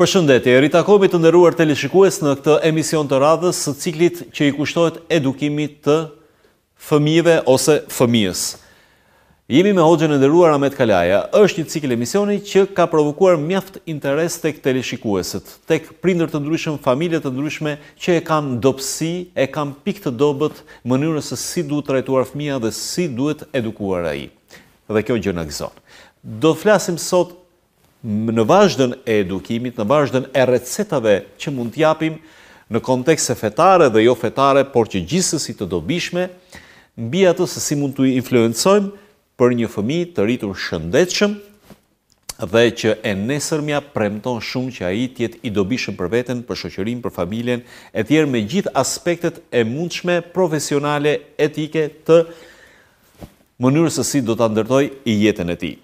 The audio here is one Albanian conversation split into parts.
Përshëndetje, ritakohemi të nderuar teleshikues në këtë emision të radhës së ciklit që i kushtohet edukimit të fëmijëve ose fëmijës. Jemi me hoxhën e nderuar Ahmet Kalaja. Është një cikël emisioni që ka provokuar mjaft interes tek teleshikuesit, tek prindër të ndryshëm, familje të ndryshme që e kanë dobësi, e kanë pikë të dobët mënyrën se si duhet trajtuar fëmija dhe si duhet edukuar ai. Dhe kjo gjë na gëzon. Do të flasim sot në vazhdën e edukimit, në vazhdën e recetave që mund të japim në kontekste fetare dhe jo fetare, por që gjithsesi të dobishme, mbi atë se si mund të influencojmë për një fëmijë të rritur shëndetshëm dhe që e nesërmja premton shumë që ai të jetë i dobishëm për veten, për shoqërinë, për familjen e tjerë me gjithë aspektet e mundshme profesionale, etike të mënyrë se si do ta ndërtojë jetën e tij.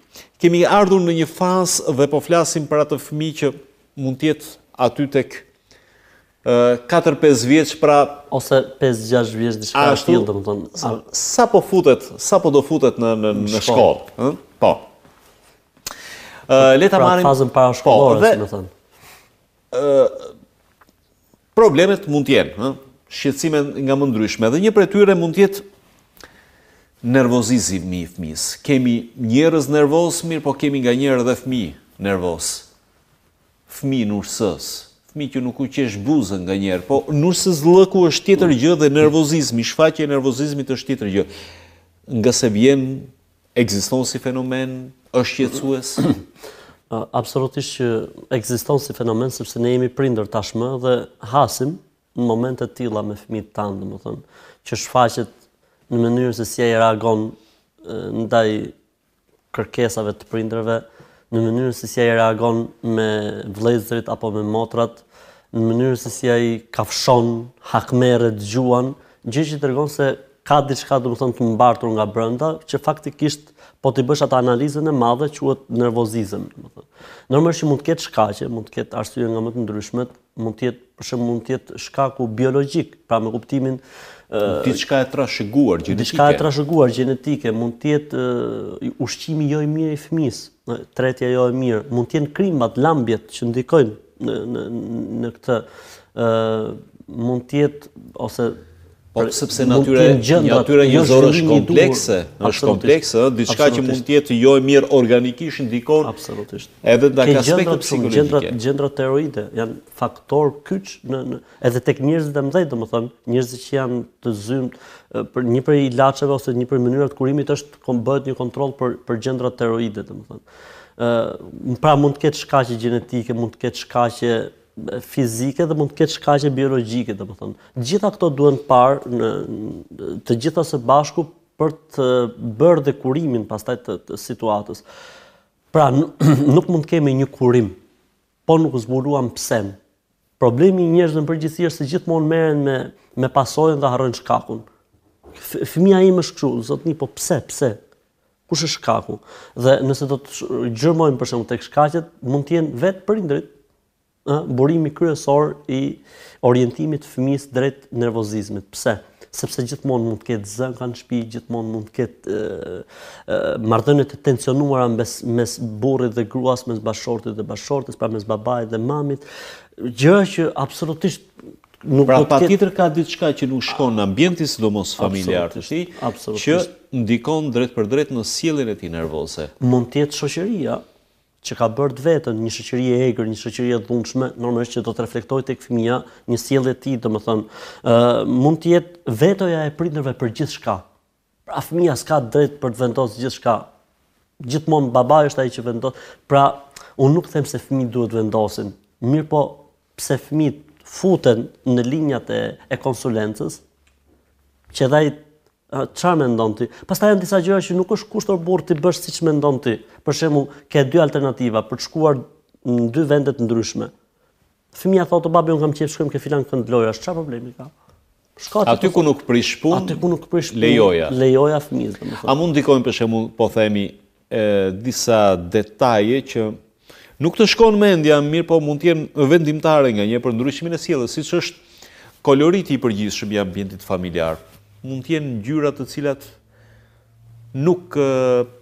Kemi ardhur në një fazë dhe po flasim për atë fëmijë që mund të jetë aty tek katër pesë vjeç pra ose pesë gjashtë vjeç diçka e tillë domethënë sapo futet sapo do futet në në në shkollë ë po ë le ta pra marrim fazën parashkollore po, domethënë Problemet mund të jenë, ëh, shqetësime nga më ndryshme dhe një prej tyre mund të jetë nervozizmi i fëmisë. Kemi njerëz nervoz, mirëpo kemi nganjëherë edhe fëmi nervoz. Fëmi nursëz, fëmi që nuk u qesh buza nganjëherë, po nursëzllëku është tjetër gjë dhe nervozizmi, shfaqja e nervozizmit është tjetër gjë. Nga se vjen Ekziston si fenomen, është shqetësues? Absolutisht që ekziston si fenomen sepse ne jemi prindër tashmë dhe hasim në momente të tilla me fëmijët tanë, domethënë, që shfaqet në mënyrën se si ai reagon ndaj kërkesave të prindërve, në mënyrën se si ai reagon me vëllezërit apo me motrat, në mënyrën se si ai kafshon, hakmerret, gjuan, gjë që tregon se Ka diçka domethënë të mbartur nga brenda që faktikisht po t'i bësh atë analizën e madhe quhet nervozizëm, domethënë. Normalisht që mund të ketë shkaqe, mund të ketë arsye nga më të ndryshmet, mund të jetë për shembull mund të jetë shkaku biologjik, pra me kuptimin diçka e trashëguar gjenetike. Diçka e trashëguar gjenetike mund të jetë ushqimi jo i mirë i fëmisë, tretja jo e mirë, mund të jenë krimbat, lambliet që ndikojnë në në në këtë ë uh, mund të jetë ose po sepse natyra e natyra e njerëzore është komplekse, është komplekse, ë diçka që mund të jetë jo e mirë organikisht ndikon absolutisht. Edhe nga aspekti psikologjik. Gjëndrat gjëndrat tiroide janë faktor kyç në, në edhe tek njerëzit e mëdhenj, domethënë, njerëzit që janë të zymtë një prej ilaçeve ose një prej mënyrave të kurimit është kom bëhet një kontroll për për gjëndrat tiroide, domethënë. Ë, pra mund të ketë shkaqe gjenetike, mund të ketë shkaqe fizike dhe mund të ketë shkaqe biologjike, domethënë. Të gjitha këto duhen parë të gjitha së bashku për të bërë dhe kurimin pastaj të, të situatës. Pra nuk mund të kemi një kurim, po nuk zbuluam pse. Problemi i njerëzve në përgjithësi është se gjithmonë merren me me pasojën dhe harrojnë shkakun. Fëmia im është kështu, zotni, po pse, pse? Kush është shkaku? Dhe nëse do të gjërmojmë për shembull tek shkaqet, mund të jenë vetë prindërit, ë burimi kryesor i orientimit të fëmijës drejt nervozizmit. Pse? Sepse gjithmonë mund të ketë zënka në shtëpi, gjithmonë mund të ketë marrëdhënie të tensionuara mes mes burrit dhe gruas, mes bashkëshortit dhe bashkëshortes, pra mes babait dhe mamit, gjë që absolutisht Pra patjetër ka diçka që nuk shkon në ambientin sidomos familjar të tij, që ndikon drejtpërdrejt në sjelljen e tij nervoze. Mund të jetë shoqëria që ka bërë të vetën, një shoqëri e egër, një shoqëri e dhunshme, normalisht që do të reflektojë tek fëmija një sjellje e tillë, domethënë, ë mund të jetë vetoja e prindërve për gjithçka. Pra fëmija s'ka të drejtë për të vendos gjithçka. Gjithmonë babai është ai që vendos. Pra, unë nuk them se fëmijët duhet vendosin. Mirëpo, pse fëmijët futen në linjat e, e konsulencës, që dhe ai çfarë mendon ti? Pastaj janë disa gjëra që nuk është kusht or burrë t'i bësh siç mendon ti. Për shembull, ke dy alternativa për të shkuar në dy vende të ndryshme. Fëmija thotë, babi, unë kam qejf shkojmë ke filan kënd lojash, çfarë problemi ka? Shko aty, aty ku nuk prish punë. Aty ku nuk prish punë. Lejoja. Lejoja fëmijës, domethënë. A mund ndikojnë për shembull, po themi, e, disa detaje që nuk të shkon mendja, mirëpo mund të jenë vendimtare nganjëherë për ndryshimin e sjelljes, siç është koloriti i përgjithshëm i ambientit familjar. Mund të jenë ngjyra të cilat nuk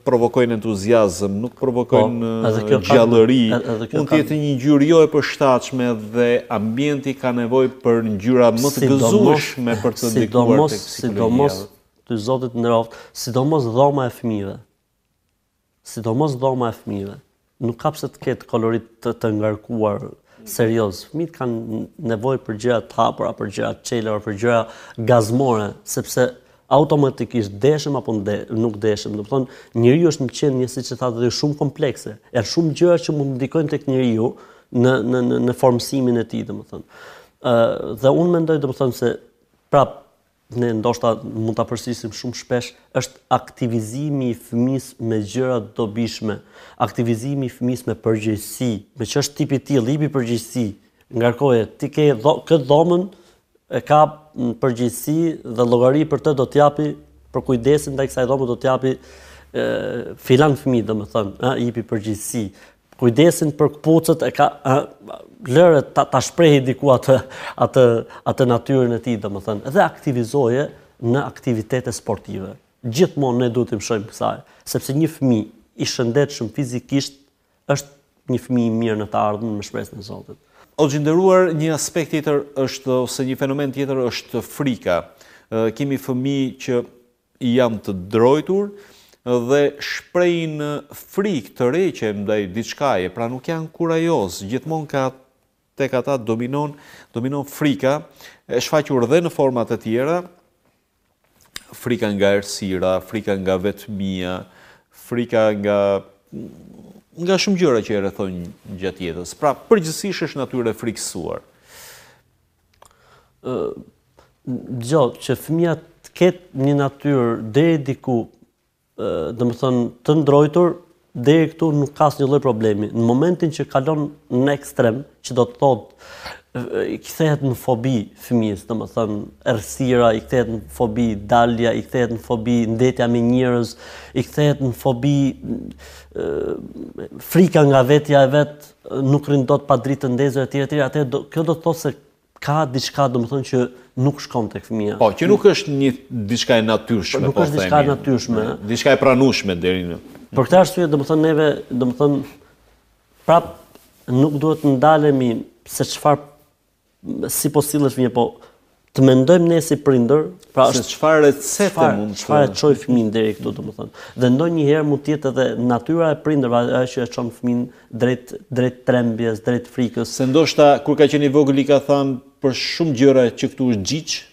provokojnë entuziazëm, nuk provokojnë po, gjallëri, mund të jetë një ngjyrë jo e përshtatshme dhe ambienti ka nevojë për ngjyra më të gëzueshme për të ndikuar tek psikologjia. Sidomos, ty Zoti të nderoftë, sidomos dhoma e fëmijëve. Sidomos dhoma e fëmijëve, nuk ka pse të ketë kolorit të të ngarkuar serioz. Fëmijët kanë nevojë për gjëra të hapura, për gjëra të çelura, për gjëra gazmore, sepse automatikisht deshëm apo nde, nuk deshëm. Domethënë, njeriu është një qenie, një siç e thatë, shumë komplekse. Janë shumë gjëra që mund të ndikojnë tek njeriu në në në, në formësimin e tij, domethënë. Ë dhe unë mendoj domethënë se prap ne ndoshta mund ta përsërisim shumë shpesh, është aktivizimi i fëmisë me gjëra të dobishme, aktivizimi i fëmisë me përgjegjësi, meqë është tipi i tillë, jipi përgjegjësi, ngarkoje, ti ke dho, këtë dhomën e ka përgjegjësi dhe llogari për të do të japi për kujdesin ndaj kësaj dhome do të japi filan fëmijë, domethënë, ë jipi përgjegjësi. Kujdesin për këpucët e ka ë lëre ta, ta shprehi diku atë atë atë natyrën e tij, domethënë, dhe aktivizoje në aktivitete sportive. Gjithmonë ne duhet t'i mëshojmë kësaj, sepse një fëmijë i shëndetshëm fizikisht është një fëmijë i mirë në të ardhmen me shpresën e Zotit. Hoxhë i nderuar, një aspekt tjetër është ose një fenomen tjetër është frika. Kemi fëmijë që Janë të drojtur dhe shprehin frikë të heqe ndaj diçkaje, pra nuk janë kurajozë, gjithmonë ka tek ata dominon dominon frika e shfaqur dhe në forma të tjera, frika nga errësira, frika nga vetmia, frika nga nga shumë gjëra që e rrethojnë gjatë jetës. Pra, përgjithësisht është natyrë e frikësuar. Dëgjo, që fëmija të ketë një natyrë deri diku, domethënë të ndrojtur, deri këtu nuk ka asnjë lloj problemi. Në momentin që kalon në ekstrem, që do të thotë i kthehet në fobi fëmijës, domethënë errësira, i kthehet në fobi dalja, i kthehet në fobi ndetja me njerëz, i kthehet në fobi frika nga vetja e vet, nuk rrin dot pa dritë të ndezur etj etj atëherë kjo do të thotë se ka diçka domethënë që nuk shkon tek fëmija. Po, që nuk është një diçka e natyrshme, po, nuk është diçka e natyrshme, diçka e pranueshme deri në. Për këtë arsye domethënë neve domethënë prap nuk duhet të ndalemi se çfarë si po sillet fëmija, po të mendojmë ne si prindër, pra se çfarë recete mund të çfarë e çoi fëmin deri këtu domethënë. Dhe ndonjëherë mund të jetë edhe natyra e prindërve ajo që e çon fëmin drejt drejt trembjes, drejt frikës. Se ndoshta kur ka qenë i vogël i ka thënë për shumë gjëra që këtu është xhiç,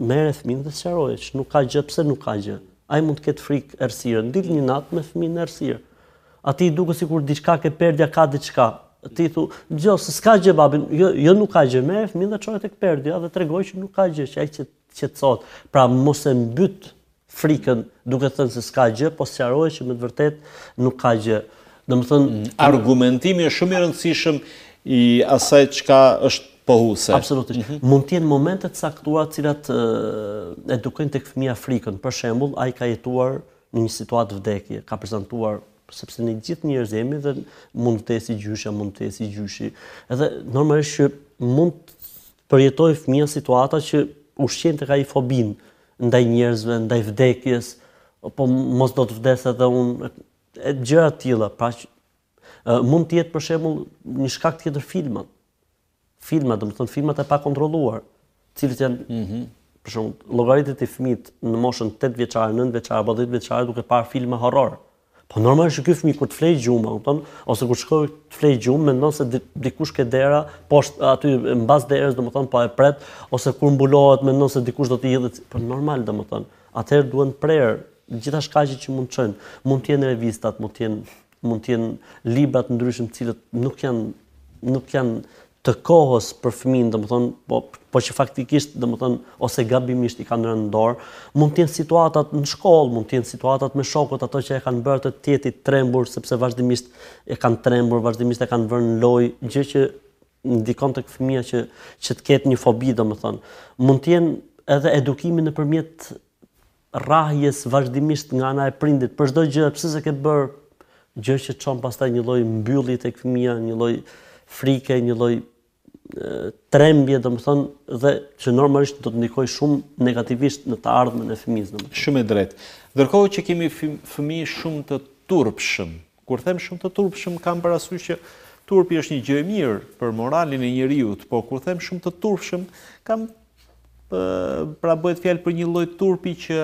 Merre fëmin dhe sqaroje që nuk ka gjë pse nuk ka gjë. Ai mund të ketë frikë errësirën. Dil një natë me fëmin në errësirë. Atij i duket sikur diçka ke perdja ka diçka. Ti thua, "Jo, se s'ka gjë babin." Jo, jo nuk ka gjë. Merre fëmin dhe çoje tek perdja dhe tregoji që nuk ka gjë, që ai qetësohet. Pra mos e mbyt frikën duke thënë se s'ka gjë, po sqarohet që me të vërtetë nuk ka gjë. Domethënë mm, argumentimi është shumë i rëndësishëm i asaj çka është pohuse. Absolutisht. Mhm. Mund të jenë momente të caktuara të cilat edukojnë tek fëmija frikën. Për shembull, ai ka jetuar në një situatë vdekje, ka prezantuar sepse ne gjithë njerëz jemi dhe mund të vdesi gjyshja, mund të vdesi gjyshi. Edhe normalisht që mund të përjetojë fëmija situata që ushqen tek ai fobinë ndaj njerëzve, ndaj vdekjes, po mos do të vdes edhe unë, e gjëra të tilla, pra që mund të jetë për shembull një shkak tjetër filmat. Filmat, domethënë filmat e pakontrolluar, të cilët janë mm -hmm. për shembull llogarit ti fëmijët në moshën 8 vjeçare, 9 vjeçare apo 10 vjeçare duke parë filma horror. Po normalisht që ky fëmijë kur të flejë gjumë, domethënë, Ose kur shkon të flejë gjumë, mendon se dikush ke dera, poshtë aty mbas derës, domethënë po e pret, ose kur mbulohet mendon se dikush do të hidhet, po normal domethënë. Atëherë duhen prerë gjitha shkaqet që mund të çojnë. Mund të jenë revistat, mund të jenë mund të jenë libra të ndryshëm të cilët nuk janë nuk janë të kohës për fëmijën, domethënë, po po që faktikisht, domethënë, ose gabimisht i kanë rënë në dorë, mund të jenë situatat në shkollë, mund të jenë situatat me shokët, ato që e kanë bërë atë të jetë i trembur, sepse vazhdimisht e kanë trembur, vazhdimisht e kanë vërë në lojë, gjë që ndikon tek fëmija që, që të ketë një fobi, domethënë. Mund të jenë edhe edukimi nëpërmjet rrahjes vazhdimisht nga ana e prindit për çdo gjë, pse s'e ke bërë, gjë që çon pastaj një lloj mbyllje tek fëmija, një lloj frike, një lloj trembje, domethënë, dhe që normalisht do të ndikojë shumë negativisht në të ardhmen e fëmijës. Shumë e drejtë. Ndërkohë që kemi fëmijë shumë të turpshëm, Kur them shumë të turpshëm kam parasysh që turpi është një gjë e mirë për moralin e njeriut, por kur them shumë të turpshëm kam pra bëhet fjalë për një lloj turpi që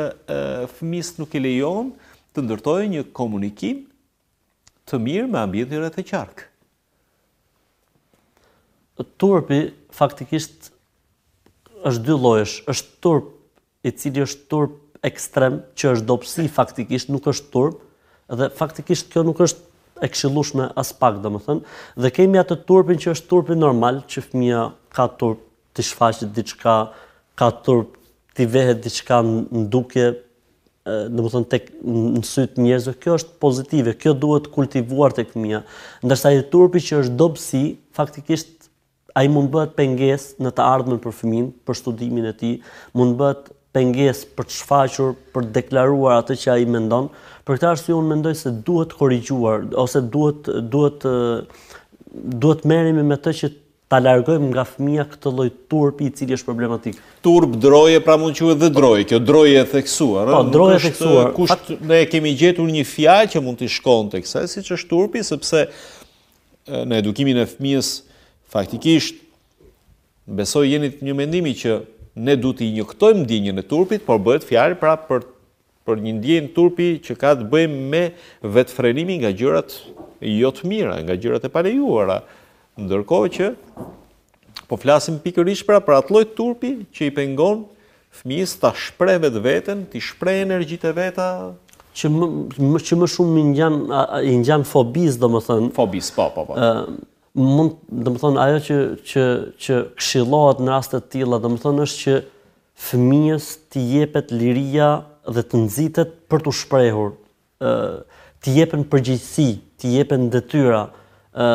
fëmijës nuk i lejon të ndërtojë një komunikim të mirë me ambientin rreth e qark. Turpi faktikisht është dy llojesh, është turp i cili është turp ekstrem që është dobësi faktikisht nuk është turp dhe faktikisht kjo nuk është e këshillueshme aspak domethënë dhe kemi atë turpin që është turpi normal që fëmija ka turp t'i shfaqet diçka ka turp t'i vehet diçka në dukje domethënë tek në sy të njerëzve kjo është pozitive kjo duhet kultivuar tek fëmija ndërsa ai turpi që është dobësi faktikisht Ai mund të bëhet pengesë në të ardhmen për fëmijën, për studimin e tij, mund të bëhet pengesë për të shfaqur, për të deklaruar atë që ai mendon. Për këtë arsye unë mendoj se duhet korrigjuar ose duhet duhet duhet të merremi me të që ta largojmë nga fëmija këtë lloj turpi i cili është problematik. Turp, droje, pra mund quhet dhe droje, kjo droje e theksuar. Po, droje e theksuar. Në fakt, ne kemi gjetur një fjalë që mund t'i shkonte kësaj, siç është turpi, sepse në edukimin e fëmijës faktikisht besoj jeni të një mendimi që ne duhet t'i injektojmë ndjenjën e turpit, por bëhet fjalë pra për për një ndjenjë turpi që ka të bëjë me vetëfrenimin nga gjërat jo të mira, nga gjërat e palejuara. Ndërkohë që Po flasim pikërisht pra për atë lloj turpi që i pengon fëmijës ta shprehë vetveten, t'i shprehë energjitë e veta, që më më që më shumë i ngjan i ngjan fobisë domethënë fobisë po po po mund domethënë ajo që që që këshillohet në raste të tilla domethënë është që fëmijës t'i jepet liria dhe të nxitet për t'u shprehur ë t'i jepen përgjegjësi t'i jepen detyra ë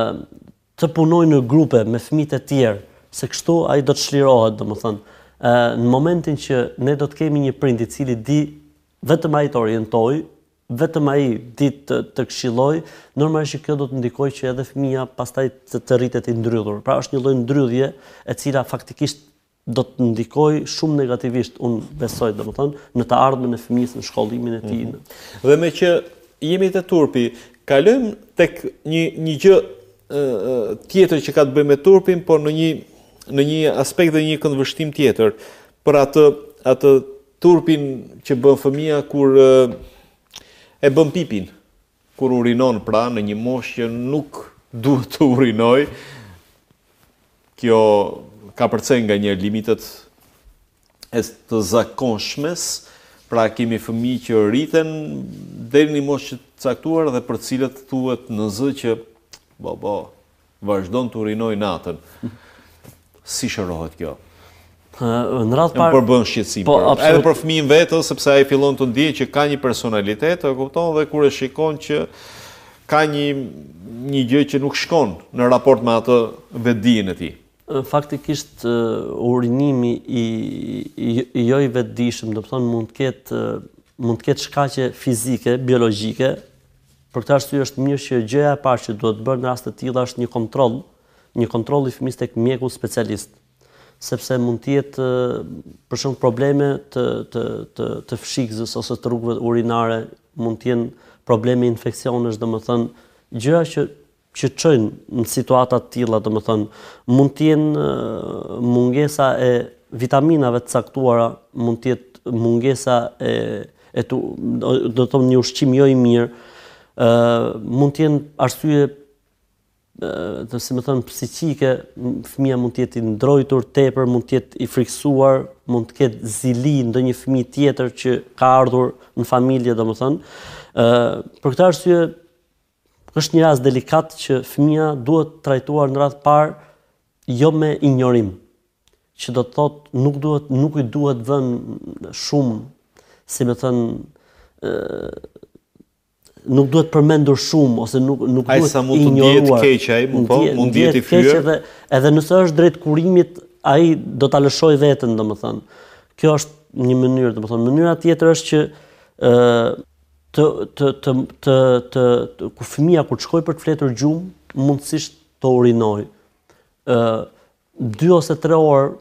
të punojë në grupe me fëmijët e tjerë, se kështu ai do të çlirohet, domethënë, ë në momentin që ne do të kemi një prind i cili di vetëm ai të orientojë, vetëm ai di të të këshillojë, normalisht që kjo do të ndikojë që edhe fëmija pastaj të të rritet i ndrydhur. Pra është një lloj ndrydhje e cila faktikisht do të ndikojë shumë negativisht, unë besoj, domethënë, në të ardhmen e fëmijës, në shkollimin e tij. Mhm. Dhe meqë jemi te turpi, kalojmë tek një një gjë tjetër që ka të bëjë me turpin, por në një në një aspekt dhe një këndvështrim tjetër për atë atë turpin që bën fëmija kur e bën pipin. Kur urinon pra në një moshë që nuk duhet të urinojë, kjo kapërcen nganjëherë limitet e të zakonshmes, pra kemi fëmijë që rriten deri në një moshë të caktuar dhe për të cilët thuhet në zë që bo bo Vazhdon të urinojë natën. Si shërohet kjo? Në radhë të parë... Më përbën shqetësim, po, edhe për fëmijën vetë, sepse ai fillon të ndiejë që ka një personalitet, e kupton dhe kur e shikon që ka një, një gjë që nuk shkon në raport me atë vetëdijen e tij. Faktikisht urinimi i, i, i jo i vetëdijshëm, domethënë mund të ketë mund të ketë shkaqe fizike, biologjike, Për këtë arsye është mirë që gjëja e parë që duhet bërë në raste të tilla është një kontroll, një kontroll i fëmijës tek mjeku specialist. Sepse mund të jetë për shembull probleme të të të të fshikëzës ose të rrugëve urinare, mund të jenë probleme infeksionesh, domethënë gjëra që që çojnë në situata të tilla, domethënë mund të jenë mungesa e vitaminave të caktuara, mund të jetë mungesa e e të, domethënë një ushqim jo i mirë, ë mund të jenë arsye si me thënë psikike, fëmija mund të jetë i ndrojtur tepër, mund të jetë i friksuar, mund të ketë zili ndonjë fëmi tjetër që ka ardhur në familje, domethënë. Për këtë arsye, Është një rast delikat që fëmija duhet trajtuar në radhë të parë jo me injorim, që do të thotë nuk duhet nuk i duhet vënë shumë, si me thënë, nuk duhet përmendur shumë ose nuk nuk duhet sa mund të ndihet keq ai, mund po, mund të ndihet i fyer. Edhe edhe nëse është drejt kurimit, ai do ta lëshojë veten, domethënë. Kjo është një mënyrë, domethënë mënyra tjetër është që ë të të të të të ku fëmija kur të shkojë për të fletur gjumë, mundësisht të urinojë. Ë dy ose tre orë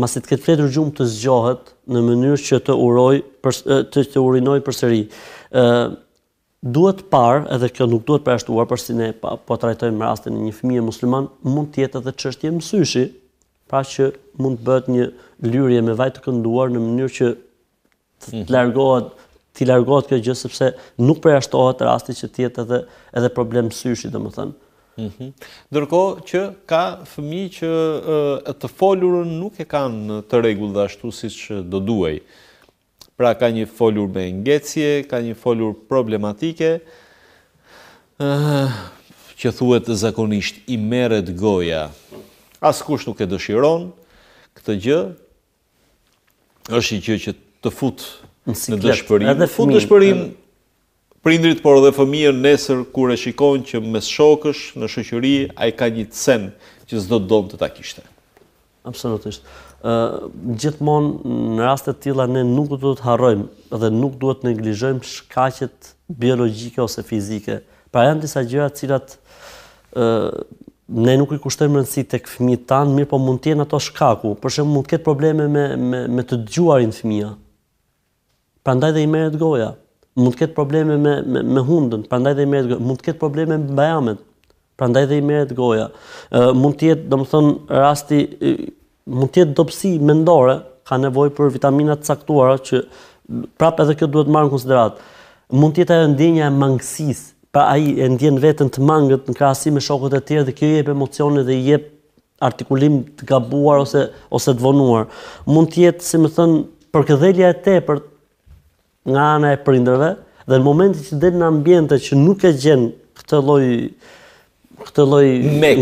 masi të ketë fletur gjumë të zgjohet në mënyrë që të uroj për të të urinojë përsëri. Ë duhet parë, edhe kjo nuk duhet përjashtuar, por si ne pa, po trajtojmë rastin e një fëmije musliman, mund të jetë edhe çështje mësyshi, pra që mund të bëhet një lyrje me vaj të kënduar në mënyrë që të largohet t'i largohet kjo gjë sepse nuk përjashtohet rasti që të jetë edhe edhe problem syshi, domethënë. Mhm. Ndërkohë që ka fëmijë që e, të folurën nuk e kanë të rregullt dhe ashtu siç do duhej. Pra ka një folur me ngecje, ka një folur problematike. Ëh, eh, që thuhet zakonisht i merret goja. Askush nuk e dëshiron këtë gjë, është një gjë që të fut në dëshpërim. Edhe fut dëshpërim prindrit, por edhe fëmijën nesër kur e shikon që mes shokësh në shoqëri ai ka një cen që s'do të donte ta kishte. Absolutisht. Ë gjithmonë në raste të tilla ne nuk duhet të harrojmë dhe nuk duhet të neglizhojmë shkaqet biologjike ose fizike. Pra janë disa gjëra të cilat ë Ne nuk i kushtojmë rëndësi tek fëmijët tanë, mirëpo mund të jenë ato shkaku. Për shembull, mund të ketë probleme me me me të dëgjuarin fëmija. Prandaj dhe i merret goja. Mund të ketë probleme me me me hundën, prandaj dhe i merret goja. Mund të ketë probleme me bajamet. Prandaj dhe i merret goja. Ë mund të jetë, domethënë, rasti Mund të jetë dobësi mendore, ka nevojë për vitamina të caktuara që prapë edhe kjo duhet marrë në konsideratë. Mund të jetë ajo ndjenja e mangësisë, pra ai e ndjen veten të mangët në krahasim me shokët e tjerë dhe kjo i jep emocione dhe i jep artikulim të gabuar ose ose të vonuar. Mund të jetë, si me thënë, përkëdhelja e tepërt nga ana e prindërve dhe në momentin që del në ambiente që nuk e gjen këtë lloj këtë lloj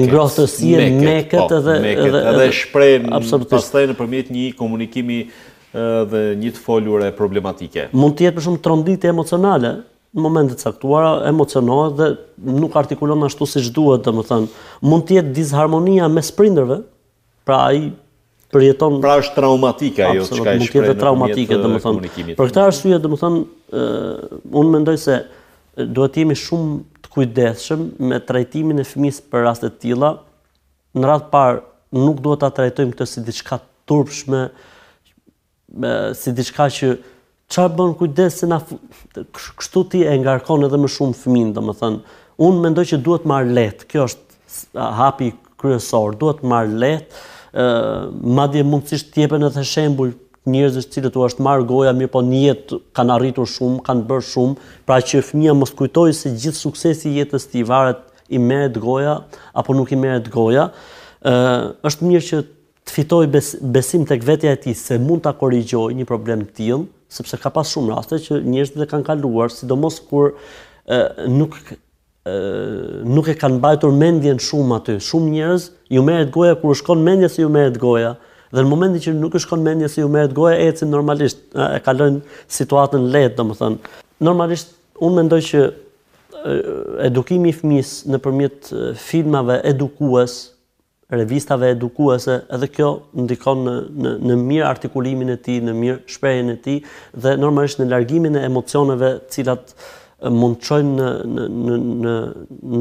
ngrohtësie meket po, edhe meket edhe shpreh pastaj nëpërmjet një komunikimi dhe një të folure problematike. Mund të jetë për shumë tronditje emocionale në momente të caktuara, emocionohet dhe nuk artikulon ashtu siç duhet, domethënë, mund të jetë disharmonia mes prindërve, Pra ai përjeton Pra është traumatike ajo çka e shpreh. Mund të jetë traumatike domethënë. Për këtë arsye domethënë ë unë mendoj se duhet të jemi shumë të kujdesshëm me trajtimin e fëmisë për raste të tilla. Në radhë të parë nuk duhet ta trajtojmë këtë si diçka turpshme me si diçka që çfarë bën kujdes se kështu ti e ngarkon edhe më shumë fëmin, domethënë, unë mendoj që duhet marr lehtë. Kjo është hapi kryesor, duhet marr lehtë. ë madje mundësisht të jepen edhe shembuj njerëzish të cilët u është marr goja, mirëpo në jetë kanë arritur shumë, kanë bërë shumë, pra që fëmia mos kujtojë se gjithë suksesi i jetës tij varet i merret goja apo nuk i merret goja. ë është mirë që të fitojë bes, besim tek vetja e tij se mund ta korrigjojë një problem të tillë, sepse ka pas shumë raste që njerëzit e kanë kaluar, sidomos kur e, nuk nuk e kanë mbajtur mendjen shumë aty. Shumë njerëz ju merret goja kur u shkon mendja se ju merret goja. Dhe në momentin që nuk u shkon mendja se ju merret goja, ecin normalisht, e kalojnë situatën lehtë, domethënë. Normalisht unë mendoj që edukimi i fëmisë nëpërmjet filmave edukues revistave edukuese edhe kjo ndikon në në në mirartikulimin e tij, në mirëshprehjen e tij dhe normalisht në largimin e emocioneve të cilat mund të çojnë në në në në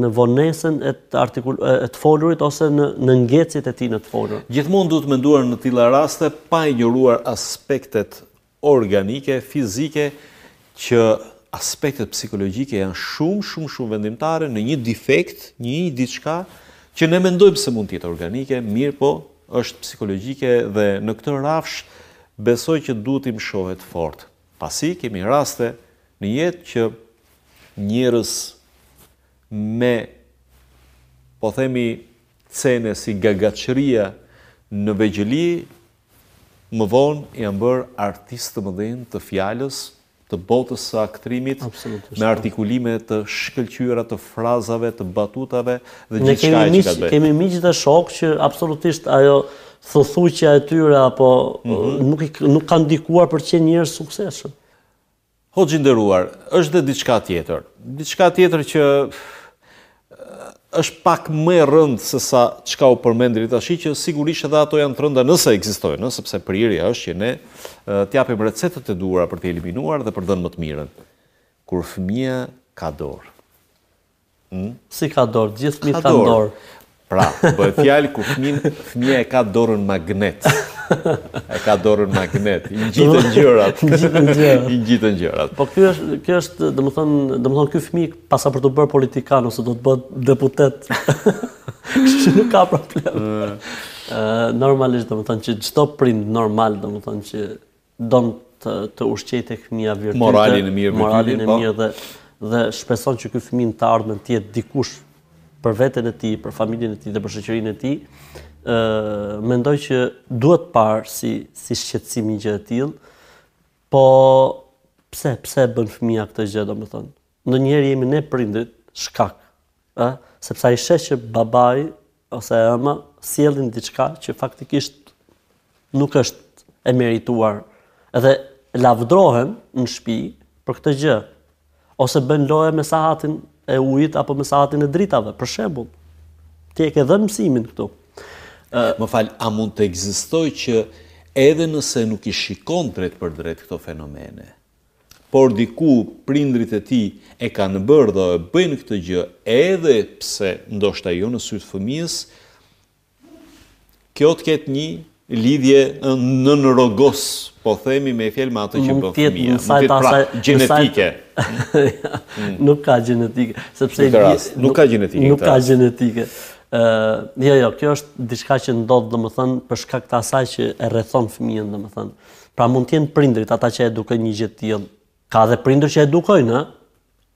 në vonesën e të artikul e të folurit ose në në ngecjet e tij në të folur. Gjithmonë duhet menduar në të tilla raste pa injoruar aspektet organike, fizike, që aspektet psikologjike janë shumë, shumë, shumë vendimtare në një defekt, një një diçka, që ne mendojmë se mund të jetë organike, mirëpo është psikologjike dhe në këtë rafsh besoj që duhet t'i mëshohet fort. Pasi kemi raste në jetë që njerëz me, po themi, cene si gagaçëria në vegjëli, Më vonë janë bërë artistë të mëdhenj të fjalës, të botës së aktrimit, me artikulime të shkëlqyera të frazave, të batutave dhe gjithçkaje që ka të bëjë. Ne kemi miq dhe shokë që absolutisht ajo thuthuqja e tyre apo nuk kanë ndikuar për të qenë njerëz të suksesshëm. Hoxhë i nderuar, është dhe diçka tjetër. Diçka tjetër që është pak më e rëndë se sa çka u përmend deri tashi, që sigurisht edhe ato janë të rënda nëse ekzistojnë, ëh, sepse prirja është që ne të japim recetat e duhura për t'i eliminuar dhe për dhënë më të mirën. Kur fëmija ka dorë. Si ka dorë, gjithë fëmijët kanë dorë. Ka dorë. Pra, bëhet fjalë kur fëmijë, fëmija e ka dorën magnet. E ka dorën magnet, i ngjiten gjërat. I ngjiten gjërat. I ngjiten gjërat. Po ky është, ky është, domethënë, domethënë ky fëmijë paska për të bërë politikan ose do të bëhet deputet. Kështu nuk ka problem. Ë normalisht domethënë që çdo prind normal domethënë që Don të të ushqej tek fëmija virtyte, moralin e mirë, moralin e po. mirë dhe dhe shpreson që ky fëmijë në të ardhmen të jetë dikush për veten e tij, për familjen e tij dhe për shoqërinë e tij. ë Mendoj që duhet parë si si shqetësim një gjë e tillë. Po pse pse e bën fëmija këtë gjë, domethënë? Ndonjëherë jemi ne prindërit shkak, ë, sepse ai sheh që babai ose e ëma sjellin diçka që faktikisht nuk është e merituar dhe lavdrohen në shtëpi për këtë gjë ose bëjnë lojë me sahatin e ujit apo me sahatin e dritave për shembull ti e ke dhënë mësimin këtu ë më fal a mund të ekzistojë që edhe nëse nuk i shikon drejtpërdrejt këto fenomene Por diku prindërit e tij e kanë bërë dhe e bëjnë këtë gjë edhe pse ndoshta jo në sy të fëmijës, kjo të ketë një lidhje nën rrogoz, po themi me fjalë me atë që bën fëmija. Mund të jetë pra gjenetike. Nuk ka gjenetike. Sepse i bie... Nuk ka gjenetike. Nuk ka gjenetike. Jo, jo, kjo është diçka që ndodh, domethënë, për shkak të asaj që e rrethon fëmijën, domethënë. Pra mund të jenë prindërit ata që edukojnë një gjë të tillë. Ka edhe prindër që edukojnë, ë?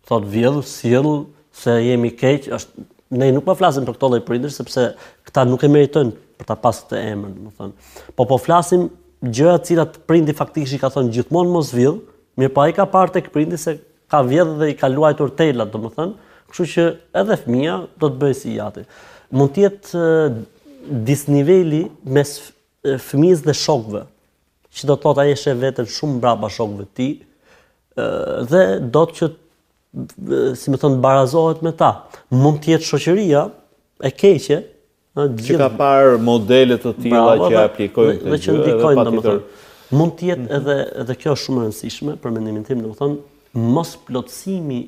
Thotë vidh, sill se jemi keq, është ne nuk po flasim për këta lloj prindër sepse këta nuk e meritojnë për ta pas këtë emër, domethënë. Po po flasim gjëra të cilat prindi faktikisht i ka thënë gjithmonë mos vidh, mirëpo ai ka parë tek prindi se ka vjedh dhe i ka luajtur telat, domethënë, kështu që edhe fëmija do të bëjë si i jati. Mund të jetë disniveli mes fëmijës dhe shokëve, që do të thotë ai e sheh veten shumë mbrapa shokëve të tij, dhe do që si me thënë, barazohet me ta. Mund të jetë shoqëria e keqe, Që ka parë modele të tilla që aplikojnë këtë gjë dhe ndikojnë domethënë. Mund të jetë edhe, edhe kjo është shumë e rëndësishme, për mendimin tim, domethënë, mosplotësimi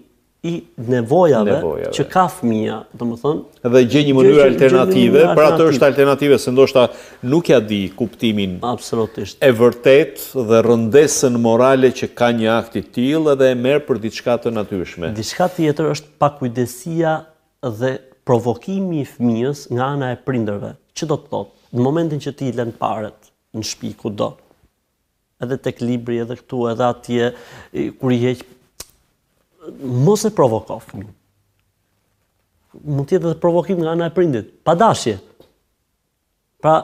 i nevojave që ka fëmija, domethënë... Dhe gjen një mënyrë alternative, për atë është alternative, se ndoshta nuk ia di kuptimin e vërtetë dhe rëndesën morale që ka një akt i tillë edhe e merr për diçka të natyrshme. Diçka tjetër është pakujdesia dhe provokimi i fëmijës nga ana e prindërve, që do të thotë, në momentin që ti i lë paret në shpi kudo, edhe tek libri edhe këtu edhe atje kur i heq mos e provoko fëmin. Mund të jetë edhe provokim nga ana e prindit, pa dashje. Pra,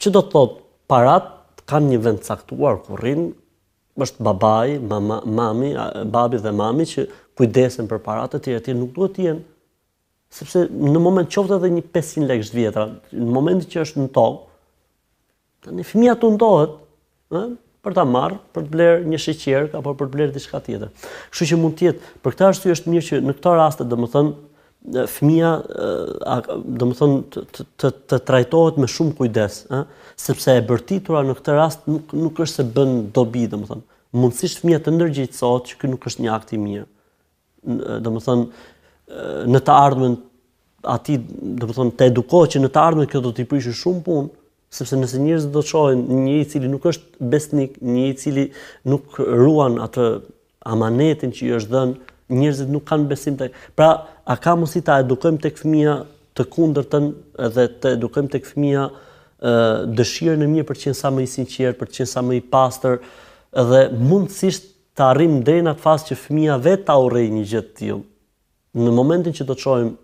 që do të thotë, paratë kanë një vend caktuar ku rrinë, është babai, mama, mami, babi dhe mami që kujdesen për paratë e tjera e tjera, nuk duhet të jenë Sepse në moment qoftë edhe një 500 lekësh të vjetra, në momentin që është në tokë, tani fëmia tundohet, ë, për ta marrë, për të blerë një sheqer apo për të blerë diçka tjetër. Kështu që mund të jetë, për këtë arsye është mirë që në këto raste, domethënë fëmia, domethënë të, të, të, të trajtohet me shumë kujdes, ë, sepse e bërtitura në këtë rast nuk nuk është se bën dobi, domethënë. Mundësisht fëmia të ndërgjegjësohet që ky nuk është një akt i mirë. domethënë në të ardhmen atij domethënë të edukohet që në të ardhmen kjo do t'i prishë shumë punë sepse nëse njerëzit do të shohin njeri i cili nuk është besnik, njeri i cili nuk ruan atë amanetin që i është dhënë, njerëzit nuk kanë besim te ai. Pra, a ka mundësi ta edukojmë tek fëmia të kundërtën dhe të edukojmë tek fëmia ë dëshirën e mirë për të qenë sa më i sinqertë, për të qenë sa më i pastër dhe mundësisht të arrijmë deri në atë fazë që fëmija vetë ta urrejë një gjë të tillë. Në momentin që do të shohim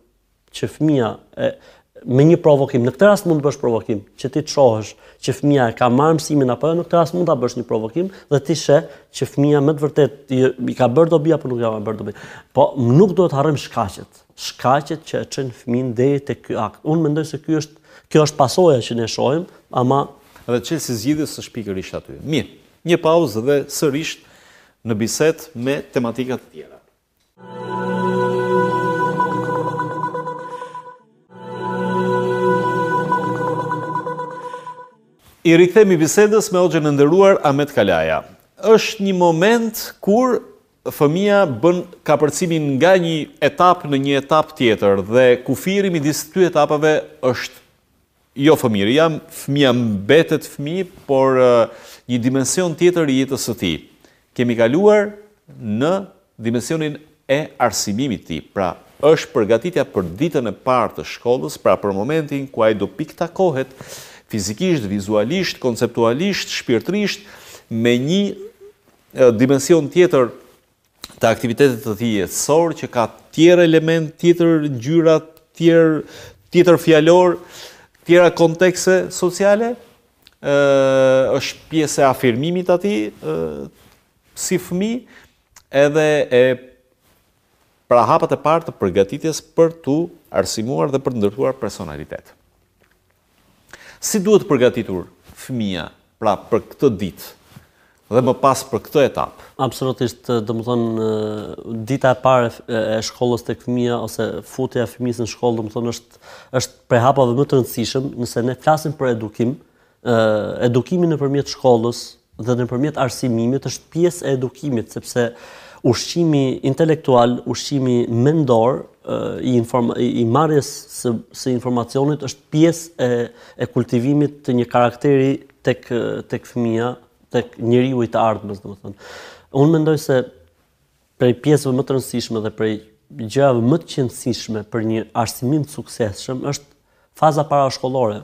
që fëmija e me një provokim, në këtë rast mund të bësh provokim, që ti të shohësh që fëmija e ka marrë mësimin apo jo, në këtë rast mund ta bësh një provokim dhe ti sheh që fëmija me të vërtetë i ka bërë dobi apo nuk i ka bërë dobi. Po nuk duhet të harrojmë shkaqet. Shkaqet që e çojnë fëmin deri te ky akt. Unë mendoj se ky është kjo është pasoja që ne shohim, ama edhe çelësi i zgjidhjes është pikërisht aty. Mirë. Një pauzë dhe sërish në bisedë me tematika të tjera. I rikthehemi bisedës me hoxhën e nderuar Ahmet Kalaja. Është një moment kur fëmija bën kapërcimin nga një etapë në një etapë tjetër dhe kufiri midis dy etapave është Jo fëmijëria,, fëmija mbetet fëmijë, por një dimension tjetër i jetës së tij. Kemi kaluar në dimensionin e arsimimit të tij, pra është përgatitja për ditën e parë të shkollës, pra për momentin ku ai do pikëtakohet fizikisht, vizualisht, konceptualisht, shpirtërisht me një dimension tjetër të aktivitetit të tij jetësor që ka tjerë elementë, tjetër ngjyra, tjerë tjetër fjalor, tjera kontekste sociale, ë është pjesë e afirmimit të tij ë si fëmijë edhe e pra hapat e parë të përgatitjes për t'u arsimuar dhe për të ndërtuar personalitet. Si duhet përgatitur fëmija pra për këtë ditë dhe më pas për këtë etapë? Absolutisht, domethënë dita e parë e shkollës tek fëmija ose futja e fëmijës në shkollë domethënë është është prej hapave më të rëndësishëm, nëse ne flasim për edukim, edukimi nëpërmjet shkollës, dhe nëpërmjet arsimimit është pjesë e edukimit sepse ushqimi intelektual, ushqimi mendor i i marrjes së së informacionit është pjesë e e kultivimit të një karakteri tek tek fëmija, tek njeriu i të ardhmes domethënë. Unë mendoj se prej pjesëve më të rëndësishme dhe prej gjërave më të qenësishme për një arsimim të suksesshëm është faza parashkollore,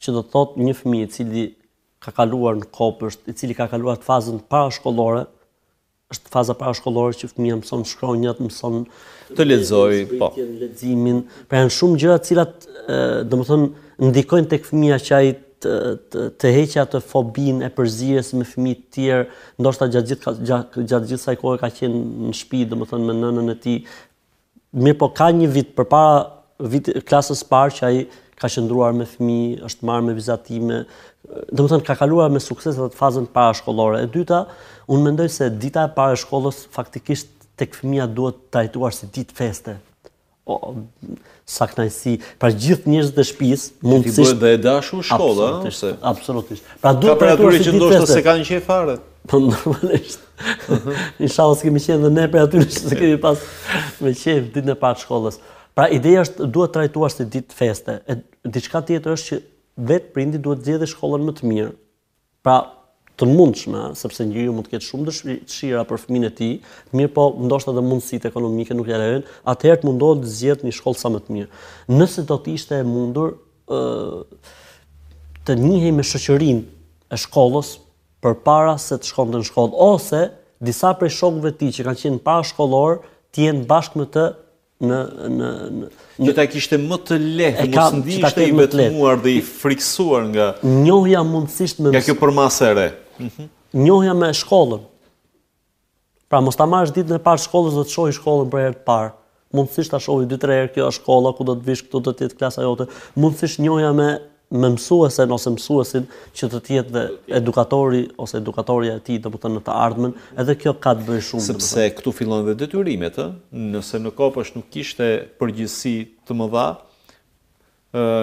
që do të thotë një fëmijë i cili ka kaluar në kopësht, i cili ka kaluar atë fazën parashkollore, është faza parashkollore që fëmija mëson shkronjat, mëson të lexojë, po. leximin, pra janë shumë gjëra të cilat, domethënë, ndikojnë tek fëmija që ai të të të heqë atë fobinë e përzierjes me fëmijë të tjerë, ndoshta gjatë gjithë gjatë gjithë kësaj kohe ka qenë në shtëpi, domethënë me nënën e tij, Mirëpo ka një vit përpara vit klasës së parë që ai ka qëndruar me fëmijë, është marrë me vizatime, domethënë ka kaluar me sukses atë fazën parashkollore. E dyta, unë mendoj se dita e parë e shkollës faktikisht tek fëmija duhet trajtuar si ditë feste. O, sa kënaqësi. Pra gjithë njerëzit e shtëpisë mund të bëhet dhe e dashur shkolla, absolutisht. Absolutisht. Pra duhet të trajtuar si ditë feste. Ka prej atyre që ndoshta s'e kanë qejf fare. Po normalisht. Inshallah s'kemi qenë dhe ne prej atyre që kemi pas me qenë ditën e parë shkollës. Pra ideja është duhet trajtuar si ditë feste. E diçka tjetër është që vetë prindi duhet të zgjedhë shkollën më të mirë. Pra të mundshme, sepse njeriu mund të ketë shumë dëshira për fëmijën e tij, mirëpo ndoshta dhe mundësitë ekonomike nuk ia lejojnë, atëherë të mundohet të zgjedhë një shkollë sa më të mirë. Nëse do të ishte e mundur, të njihej me shoqërinë e shkollës, përpara se të shkonte në shkollë ose disa prej shokëve të tij që kanë qenë parashkollorë të jenë bashkë me të në në në që ta kishte më të lehtë, mos ndihej i vetmuar dhe i frikësuar nga njohja mundësisht me nga kjo përmasë e re. Mhm. Njohja me shkollën. Pra mos ta marrësh ditën e parë të shkollës dhe të shohë shkollën për herë të parë. Mundësisht ta shohë dy tre herë kjo është shkolla ku do të vish këtu do të jetë klasa jote. Mundësisht njohja me me mësuesen ose mësuesin që do të jetë dhe edukatori ose edukatorja e tij, domethënë në të ardhmen, edhe kjo ka të bëjë shumë. Sepse këtu fillojnë dhe detyrimet, ë? Nëse në kopësht nuk kishte përgjegjësi të mëdha,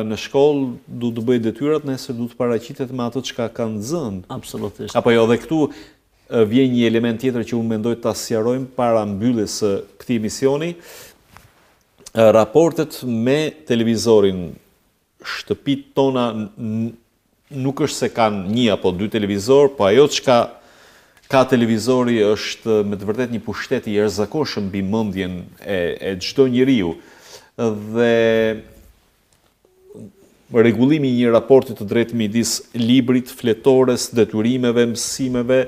në shkollë duhet të bëjë detyrat, nesër duhet të paraqitet me ato çka ka nxënë. Absolutisht. Apo jo, edhe këtu vjen një element tjetër që unë mendoj ta sqarojmë para mbylljes së këtij emisioni. Raportet me televizorin, shtëpitë tona nuk është se kanë një apo dy televizorë, po ajo çka ka televizori është me të vërtetë një pushtet i jashtëzakonshëm mbi mendjen e e çdo njeriu. Dhe rregullimi i një raporti të drejtë midis librit, fletores, detyrimeve, mësimeve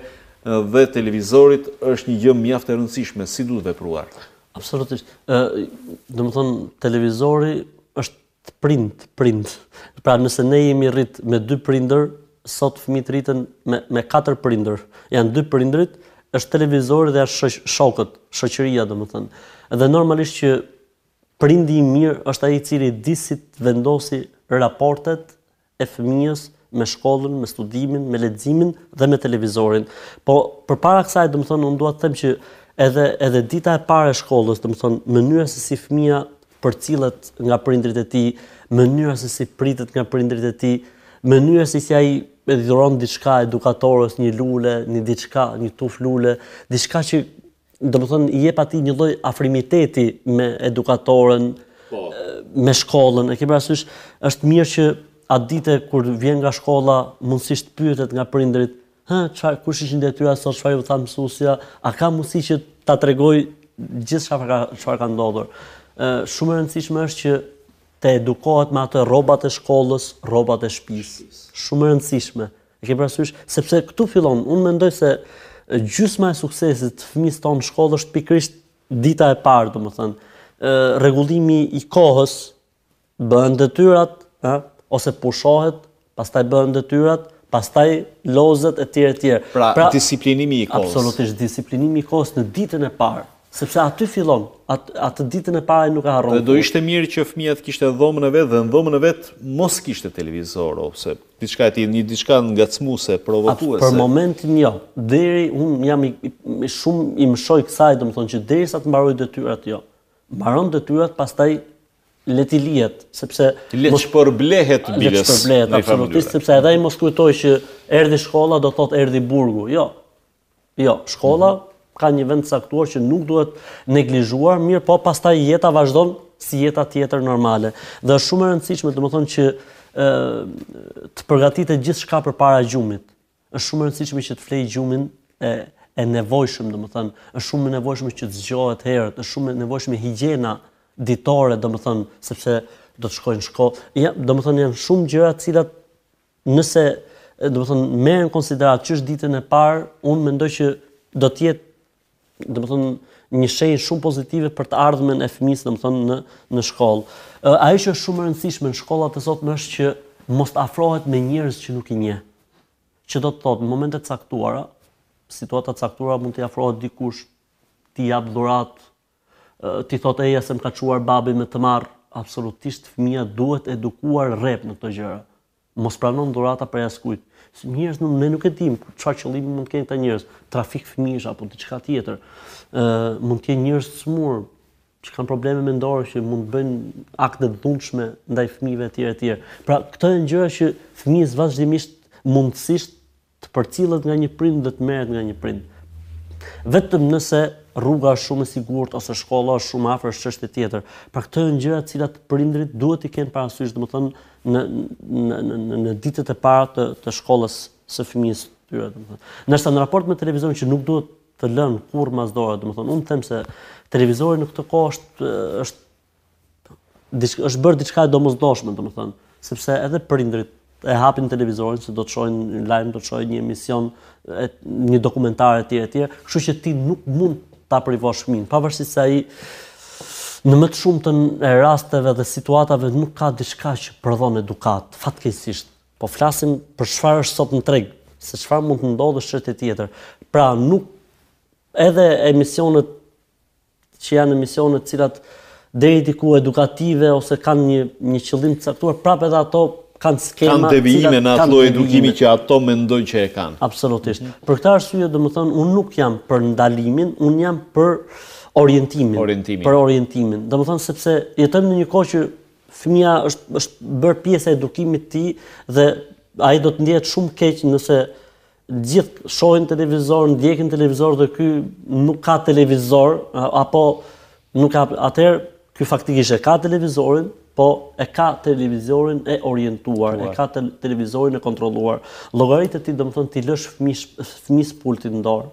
dhe televizorit është një gjë mjaft e rëndësishme, si duhet të veprojmë? Absolutisht. Ë, domethënë televizori është të prind prind pra nëse ne jemi rrit me dy prindër sot fëmijët rriten me me katër prindër janë dy prindërit është televizori dhe është shokët shoqëria domethënë dhe normalisht që prindi i mirë është ai i cili di si të vendosi raportet e fëmijës me shkollën, me studimin, me leximin dhe me televizorin. Po përpara kësaj, domethënë unë dua të them që edhe edhe dita e parë e shkollës, domethënë mënyra se si fëmija përcillet nga prindërit e tij, mënyra se si pritet nga prindërit e tij, mënyra se si ai i dhuron diçka edukatores, një lule, një diçka, një tufë lule, diçka që Domethënë i jep atij një lloj afrimiteti me edukatoren, po. me shkollën. E ke parasysh, është mirë që atë ditë kur vjen nga shkolla, mundësisht të pyetet nga prindërit, "Hë, çfarë kush ishin detyrat sot, çfarë ju tha mësuesja? A ka mundësi që ta tregoj gjithë çfarë ka çfarë ka ndodhur?" Ë shumë e rëndësishme është që të edukohet me ato rrobat e shkollës, rrobat e shtëpisë. Shumë e rëndësishme. E ke parasysh, sepse këtu fillon, unë mendoj se gjysma e suksesit të fëmijës tonë në shkollë është pikërisht dita e parë, domethënë, rregullimi i kohës, bëhen detyrat, e, ose pushohet, pastaj bëhen detyrat, pastaj lozet e tjerë e tjerë. Pra, pra disiplinimi i kohës. Absolutisht, disiplinimi i kohës në ditën e parë. Sepse aty fillon, atë ditën e parë ai nuk e harron kurrë. Dhe do ishte mirë që fëmija të kishte dhomën e vet dhe në dhomën e vet mos të kishte televizor ose diçka e tillë, një diçka ngacmuese, provokuese. Për momentin jo. Deri unë jam i shumë i mshoj kësaj, domethënë që derisa të mbarojë detyrat jo. Mbaron detyrat, pastaj le t'i lihet, sepse le të shpërblehet biles. Le të shpërblehet absolutisht, sepse edhe ai mos kujtojë që erdhi shkolla do thotë erdhi burgu. Jo. Jo, shkolla ka një vend të caktuar që nuk duhet neglizhuar, mirëpo pastaj jeta vazhdon si jeta tjetër normale. Dhe është shumë e rëndësishme, domethënë që ë të përgatitet gjithçka përpara gjumit. Është shumë e rëndësishme që të flejë gjumin e e nevojshëm, domethënë, është shumë e nevojshme që të zgjohet herët, është shumë e nevojshme higjiena ditore, domethënë, sepse do të shkojnë në shkollë. Ja, domethënë janë shumë gjëra të cilat Nëse, domethënë, merren në konsideratë që është ditën e parë, unë mendoj që do të jetë, domethënë, një shenjë shumë pozitive për të ardhmen e fëmijës, domethënë, në në shkollë. Ajo që është shumë e rëndësishme në shkollat e sotme është që mos të afrohet me njerëz që nuk i njeh. Që do të thotë, në momente të caktuara, situata të caktuara mund t'i afrohet dikush, t'i japë dhuratë, T'i thotë eja se më ka çuar babi me të marrë. Absolutisht fëmija duhet edukuar rreptë në këto gjëra. Mos prano dhurata prej askujt. Njerëz nuk ne nuk e dimë çfarë qëllimi mund të kenë këta njerëz, trafik fëmijësh apo diçka tjetër. Ë mund të jenë njerëz të sëmurë që kanë probleme mendore që mund të bëjnë akte të dhunshme ndaj fëmijëve etj etj. Pra këto janë gjëra që fëmijës vazhdimisht mundësisht Të përcillet nga një prind dhe të merret nga një prind. Vetëm nëse rruga është shumë e sigurt ose shkolla është shumë afër është çështje tjetër. Pra këto janë gjëra të cilat prindërit duhet t'i kenë parasysh, domethënë në në në në ditët e para të të shkollës së fëmijës së tyre, domethënë. Ndërsa në raport me televizorin që nuk duhet të lihet kurrë mas dore, domethënë unë them se televizori në këtë kohë është është diçka është bërë diçka e domosdoshme, domethënë, sepse edhe prindrit e hapin televizorin se do të shohin një lajm, do të shohin një emision, e, një dokumentar etj etj, kështu që ti nuk mund ta privosh fëmijën, pavarësisht se ai në më të shumtën e rasteve dhe situatave nuk ka diçka që prodhon edukatë, fatkeqësisht. Po flasim për çfarë është sot në treg, se çfarë mund të ndodhë është çështje tjetër. Pra nuk edhe emisionet që janë emisione të cilat deri diku edukative ose kanë një një qëllim të caktuar, prapë edhe ato kanë skema kanë devijime në atë lloj edukimi që ato mendojnë që e kanë. Absolutisht. Mhm. Për këtë arsye, domethënë, unë nuk jam për ndalimin, unë jam për orientimin, orientimin. për orientimin. Domethënë sepse jetojmë në një kohë që fëmija është është bërë pjesë e edukimit të tij dhe ai do të ndjehet shumë keq nëse gjithë shohin televizor, ndjekin televizor dhe ky nuk ka televizor apo nuk ka atëherë ky faktikisht e ka televizorin, po e ka televizorin e orientuar, e ka te, televizorin e kontrolluar. Llogarite ti domethënë t'i lësh fëmijës fëmijës pultin në dorë.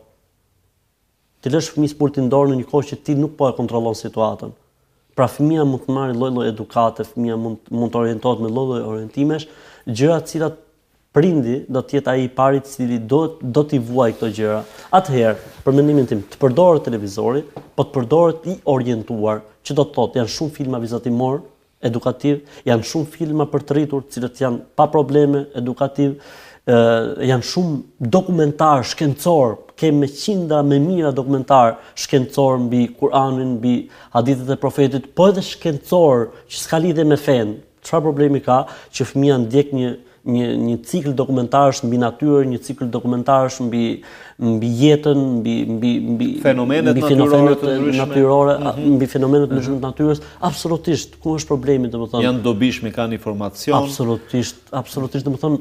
T'i lësh fëmijës pultin në dorë në një kohë që ti nuk po e kontrollon situatën. Pra fëmija mund të marrë lloj-lloj edukate, fëmija mund mund të orientohet me lloj-lloj orientimesh, gjëra të cilat prindi do të jetë ai i pari i cili do do t'i vuajë këto gjëra. Atëherë, për mendimin tim, të përdoret televizori, po të përdoret i orientuar, që do të thotë janë shumë filma vizatimor, edukativ, janë shumë filma për të rritur, të cilët janë pa probleme edukativ, ë janë shumë dokumentar shkencor, kemi me qindra me mijëra dokumentar shkencor mbi Kur'anin, mbi hadithet e profetit, po edhe shkencor që s'ka lidhje me fenë. Çfarë problemi ka që fëmia ndjek një Një një cikël dokumentarësh mbi natyrën, një cikël dokumentarësh mbi mbi jetën, mbi mbi mbi fenomenet natyrore, mm -hmm. mbi fenomenet më shumë të natyrës, absolutisht, ku është problemi, domethënë. Janë të dobishme, kanë informacion. Absolutisht, absolutisht, domethënë,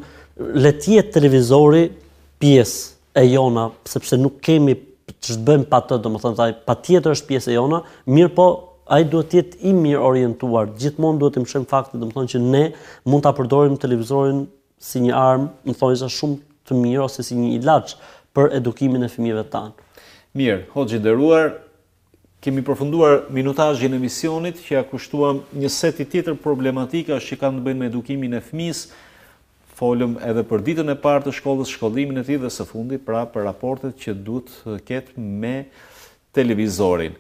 le të jetë televizori pjesë e jona, sepse nuk kemi ç'të bëjmë pa të, domethënë ai patjetër është pjesë e jona, mirëpo ai duhet të jetë i mirë orientuar. Gjithmonë duhet t'i mëshojmë faktit, domethënë që ne mund ta përdorim televizorin si një armë, domethënë shumë të mirë ose si një ilaç për edukimin e fëmijëve tanë. Mirë, hoxhë i nderuar, Kemi përfunduar minutazhin e emisionit që ia kushtuam një seti tjetër problematikash që kanë të bëjnë me edukimin e fëmijës. Folëm edhe për ditën e parë të shkollës, shkollimin e tij dhe së fundi pra për raportet që duhet të ketë me televizorin.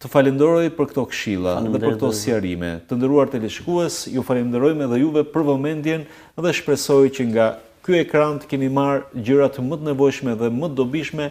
Të falenderoj për këto këshilla dhe për këto sqarime. Të nderuar teleshikues, ju falenderojmë edhe juve për vëmendjen dhe shpresoj që nga ky ekran të keni marrë gjërat më të nevojshme dhe më të dobishme